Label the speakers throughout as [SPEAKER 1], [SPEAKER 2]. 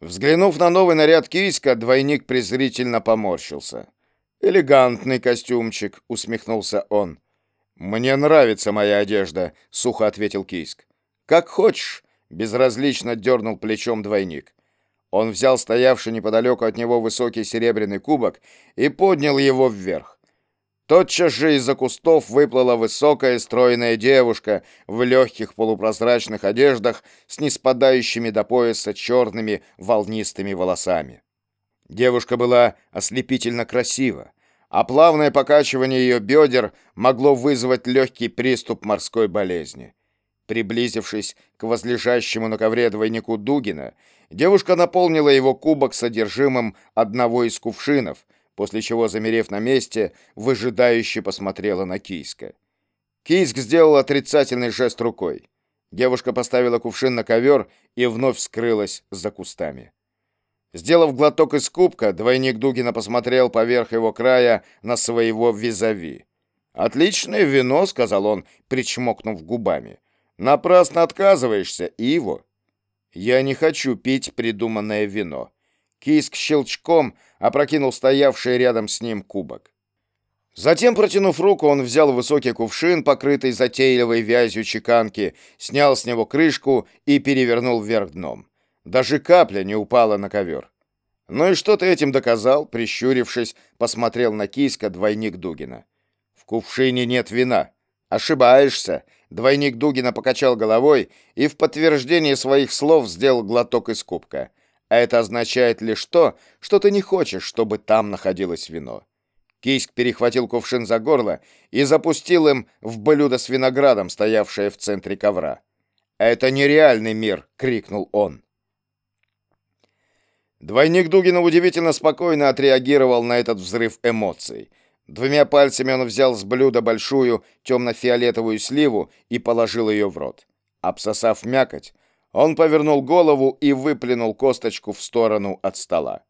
[SPEAKER 1] Взглянув на новый наряд Кийска, двойник презрительно поморщился. «Элегантный костюмчик», — усмехнулся он. «Мне нравится моя одежда», — сухо ответил Кийск. «Как хочешь», — безразлично дернул плечом двойник. Он взял стоявший неподалеку от него высокий серебряный кубок и поднял его вверх. Тотчас же из-за кустов выплыла высокая стройная девушка в легких полупрозрачных одеждах с неспадающими до пояса черными волнистыми волосами. Девушка была ослепительно красива, а плавное покачивание ее бедер могло вызвать легкий приступ морской болезни. Приблизившись к возлежащему на ковре двойнику Дугина, девушка наполнила его кубок содержимым одного из кувшинов — после чего, замерев на месте, выжидающе посмотрела на Кийска. Кийск сделал отрицательный жест рукой. Девушка поставила кувшин на ковер и вновь скрылась за кустами. Сделав глоток из кубка, двойник Дугина посмотрел поверх его края на своего визави. «Отличное вино», — сказал он, причмокнув губами. «Напрасно отказываешься, Иво». «Я не хочу пить придуманное вино». Кийск щелчком опрокинул стоявший рядом с ним кубок. Затем, протянув руку, он взял высокий кувшин, покрытый затейливой вязью чеканки, снял с него крышку и перевернул вверх дном. Даже капля не упала на ковер. «Ну и что ты этим доказал?» Прищурившись, посмотрел на киска двойник Дугина. «В кувшине нет вина». «Ошибаешься!» Двойник Дугина покачал головой и в подтверждение своих слов сделал глоток из кубка. А это означает лишь то, что ты не хочешь, чтобы там находилось вино. Кийск перехватил кувшин за горло и запустил им в блюдо с виноградом, стоявшее в центре ковра. «Это нереальный мир!» — крикнул он. Двойник Дугина удивительно спокойно отреагировал на этот взрыв эмоций. Двумя пальцами он взял с блюда большую темно-фиолетовую сливу и положил ее в рот. Обсосав мякоть, он повернул голову и выплюнул косточку в сторону от стола.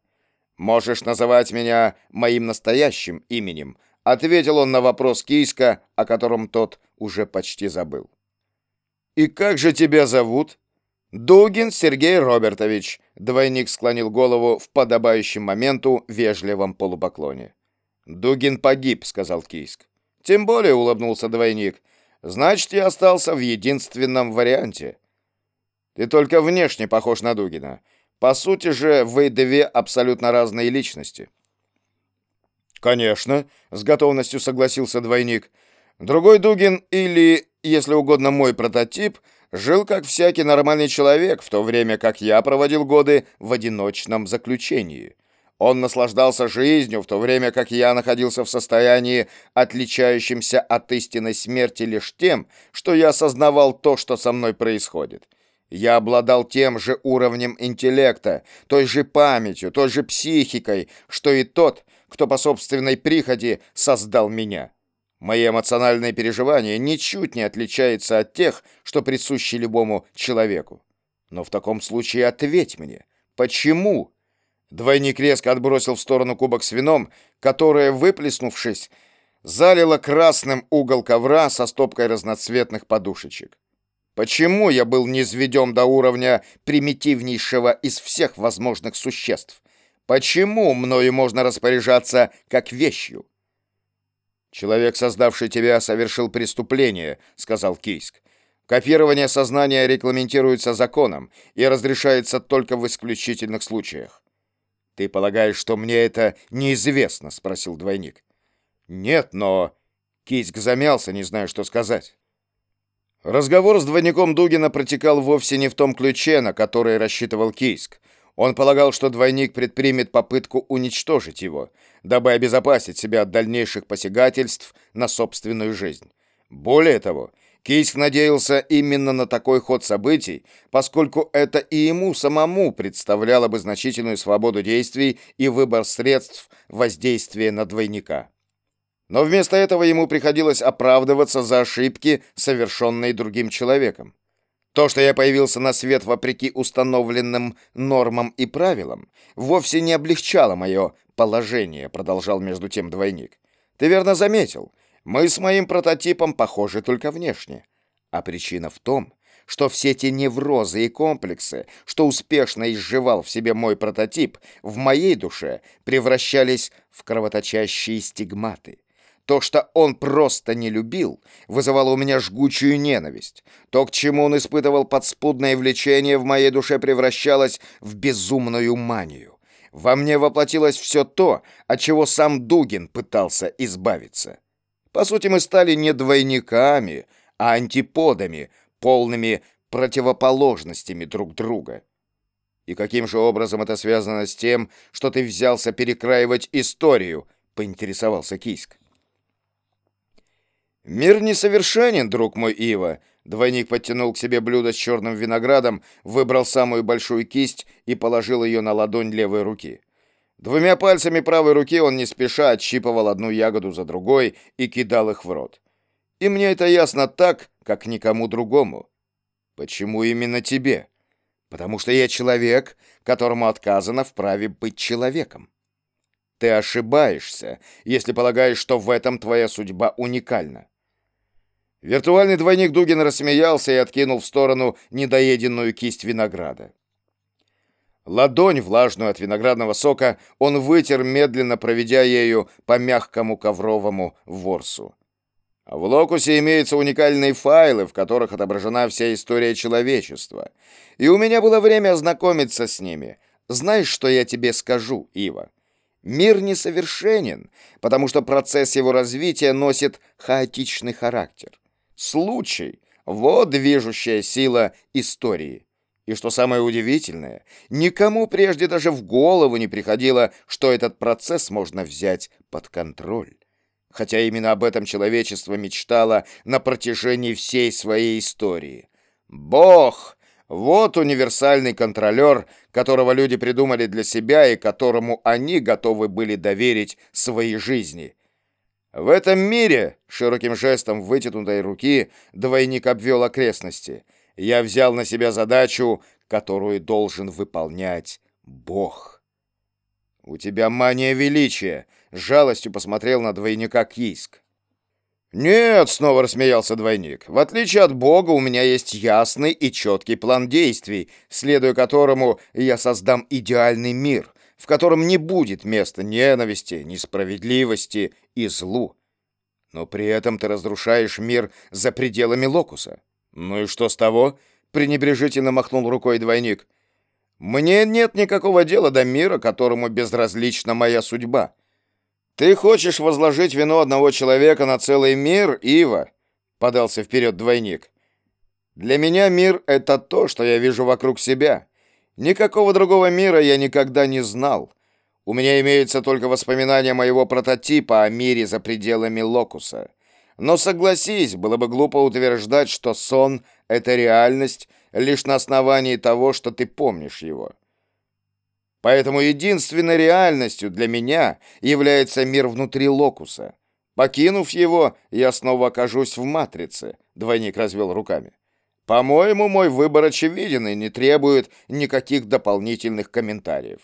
[SPEAKER 1] «Можешь называть меня моим настоящим именем», — ответил он на вопрос Кийска, о котором тот уже почти забыл. «И как же тебя зовут?» «Дугин Сергей Робертович», — двойник склонил голову в подобающем моменту вежливом полупоклоне. «Дугин погиб», — сказал Кийск. «Тем более», — улыбнулся двойник, — «значит, я остался в единственном варианте». Ты только внешне похож на Дугина. По сути же, вы две абсолютно разные личности. Конечно, с готовностью согласился двойник. Другой Дугин или, если угодно, мой прототип жил как всякий нормальный человек, в то время как я проводил годы в одиночном заключении. Он наслаждался жизнью, в то время как я находился в состоянии, отличающемся от истинной смерти лишь тем, что я осознавал то, что со мной происходит. Я обладал тем же уровнем интеллекта, той же памятью, той же психикой, что и тот, кто по собственной приходе создал меня. Мои эмоциональные переживания ничуть не отличаются от тех, что присущи любому человеку. Но в таком случае ответь мне, почему? Двойник резко отбросил в сторону кубок с вином, которое, выплеснувшись, залило красным угол ковра со стопкой разноцветных подушечек. Почему я был низведен до уровня примитивнейшего из всех возможных существ? Почему мною можно распоряжаться как вещью? Человек, создавший тебя, совершил преступление, сказал Кийск. Копирование сознания регламентируется законом и разрешается только в исключительных случаях. Ты полагаешь, что мне это неизвестно, спросил двойник. Нет, но Кийск замялся, не зная, что сказать. Разговор с двойником Дугина протекал вовсе не в том ключе, на который рассчитывал Кийск. Он полагал, что двойник предпримет попытку уничтожить его, дабы обезопасить себя от дальнейших посягательств на собственную жизнь. Более того, Кийск надеялся именно на такой ход событий, поскольку это и ему самому представляло бы значительную свободу действий и выбор средств воздействия на двойника. Но вместо этого ему приходилось оправдываться за ошибки, совершенные другим человеком. То, что я появился на свет вопреки установленным нормам и правилам, вовсе не облегчало мое положение, продолжал между тем двойник. Ты верно заметил, мы с моим прототипом похожи только внешне. А причина в том, что все те неврозы и комплексы, что успешно изживал в себе мой прототип, в моей душе превращались в кровоточащие стигматы. То, что он просто не любил, вызывало у меня жгучую ненависть. То, к чему он испытывал подспудное влечение, в моей душе превращалось в безумную манию. Во мне воплотилось все то, от чего сам Дугин пытался избавиться. По сути, мы стали не двойниками, а антиподами, полными противоположностями друг друга. И каким же образом это связано с тем, что ты взялся перекраивать историю, поинтересовался Кийск. Мир несовершенен, друг мой Ива. Двойник подтянул к себе блюдо с черным виноградом, выбрал самую большую кисть и положил ее на ладонь левой руки. Двумя пальцами правой руки он не спеша отщипывал одну ягоду за другой и кидал их в рот. И мне это ясно так, как никому другому. Почему именно тебе? Потому что я человек, которому отказано в праве быть человеком. Ты ошибаешься, если полагаешь, что в этом твоя судьба уникальна. Виртуальный двойник Дугин рассмеялся и откинул в сторону недоеденную кисть винограда. Ладонь, влажную от виноградного сока, он вытер, медленно проведя ею по мягкому ковровому ворсу. В Локусе имеются уникальные файлы, в которых отображена вся история человечества. И у меня было время ознакомиться с ними. Знаешь, что я тебе скажу, Ива? Мир несовершенен, потому что процесс его развития носит хаотичный характер. Случай — вот движущая сила истории. И что самое удивительное, никому прежде даже в голову не приходило, что этот процесс можно взять под контроль. Хотя именно об этом человечество мечтало на протяжении всей своей истории. Бог — вот универсальный контролер, которого люди придумали для себя и которому они готовы были доверить свои жизни. В этом мире, широким жестом вытянутой руки, двойник обвел окрестности — я взял на себя задачу, которую должен выполнять Бог. У тебя мания величия, жалостью посмотрел на двойника Кийск. «Нет», — снова рассмеялся двойник, — «в отличие от Бога у меня есть ясный и четкий план действий, следуя которому я создам идеальный мир, в котором не будет места ненависти, несправедливости и злу. Но при этом ты разрушаешь мир за пределами Локуса. «Ну и что с того?» — пренебрежительно махнул рукой двойник. «Мне нет никакого дела до мира, которому безразлична моя судьба. Ты хочешь возложить вину одного человека на целый мир, Ива?» — подался вперед двойник. «Для меня мир — это то, что я вижу вокруг себя. Никакого другого мира я никогда не знал. У меня имеются только воспоминания моего прототипа о мире за пределами Локуса». Но согласись, было бы глупо утверждать, что сон — это реальность лишь на основании того, что ты помнишь его. Поэтому единственной реальностью для меня является мир внутри локуса. Покинув его, я снова окажусь в матрице, двойник развел руками. По-моему, мой выбор очевиден и не требует никаких дополнительных комментариев.